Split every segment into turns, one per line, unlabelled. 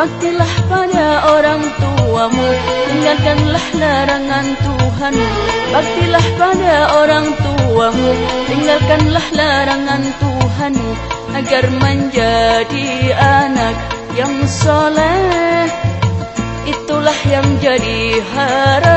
Baktilah pada orang tuamu Tinggalkanlah larangan Tuhan.
Baktilah pada orang tuamu Tinggalkanlah larangan Tuhan Agar menjadi anak yang soleh. Itulah yang jadi
harap.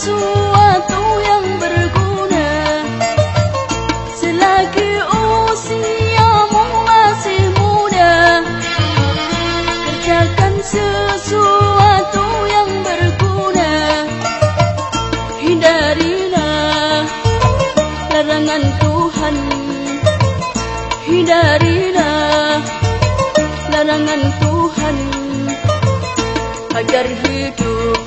sesuatu yang berguna. Selagi usiamu masih muda kerjakan sesuatu yang berguna. Hindarilah larangan Tuhan. Hindarilah larangan Tuhan. Agar
hidup